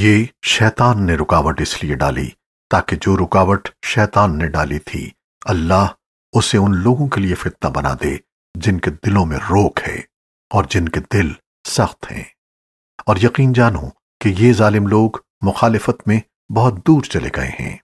یہ شیطان نے رکاوٹ اس لیے ڈالی تاکہ جو رکاوٹ شیطان نے ڈالی تھی، اللہ اسے ان لوگوں کے لیے فتنہ بنا دے جن کے دلوں میں روک ہے اور جن کے دل سخت ہیں۔ اور یقین جانو کہ یہ ظالم لوگ مخالفت میں بہت دور چلے گئے ہیں۔